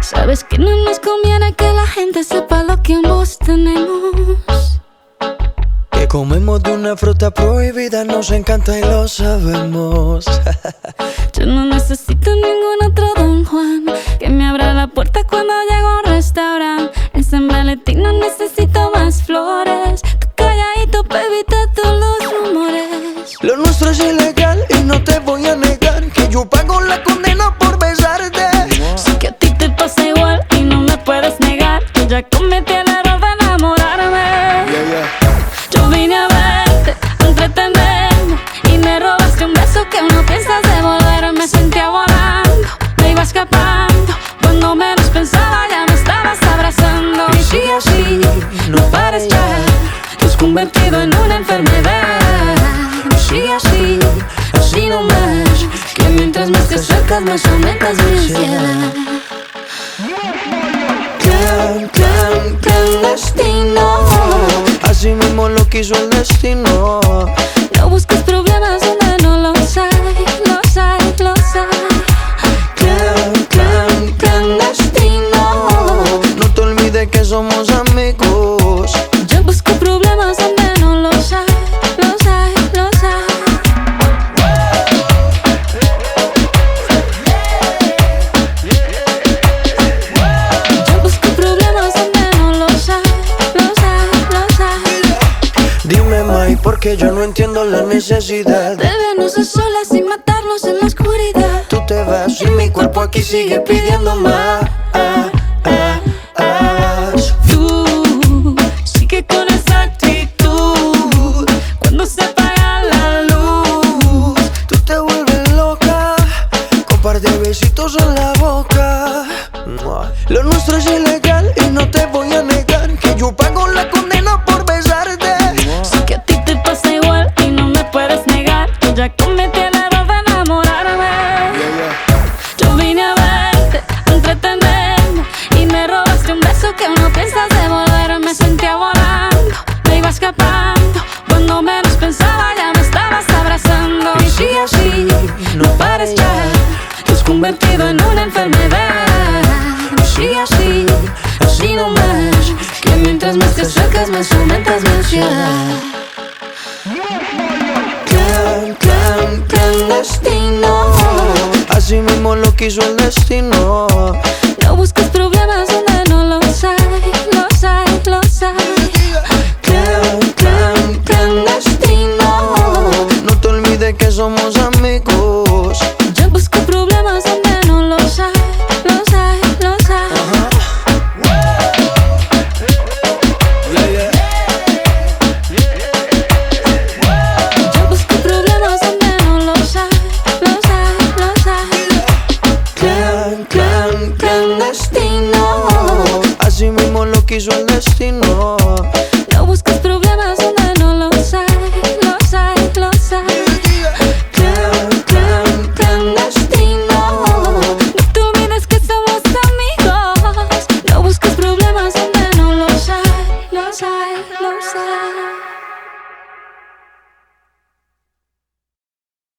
Sabes que no nos conviene que la gente sepa lo que ambos tenemos. Que comemos de una fruta prohibida, nos encanta y lo sabemos. Yo no necesito ningún No necesito más flores. Tu calladito para evitar todos los rumores. Lo nuestro es ilegal y no te voy a negar que yo pago la condena acercas más aumentas mi ansiedad Clan, clan, clandestino. Así mismo lo quiso el destino. Mai, porque yo no entiendo la necesidad. De vernos a solas sin matarnos en la oscuridad. Tú te vas y mi cuerpo aquí sigue pidiendo más. Tú sigue con esa actitud cuando se apaga la luz. Tú te vuelves loca con par de besitos en la boca. Lo nuestro es ilegal y no te voy a negar que yo pago la iba escapando Cuando menos pensaba ya me estabas abrazando Y sí, así, no pares ya Te has convertido en una enfermedad Y sí, así, así no más Que mientras más te acercas más aumentas mi ansiedad Clan, clan, clandestino. Así mismo lo quiso el destino. No busques problemas donde no los No buscas problemas donde no los hay.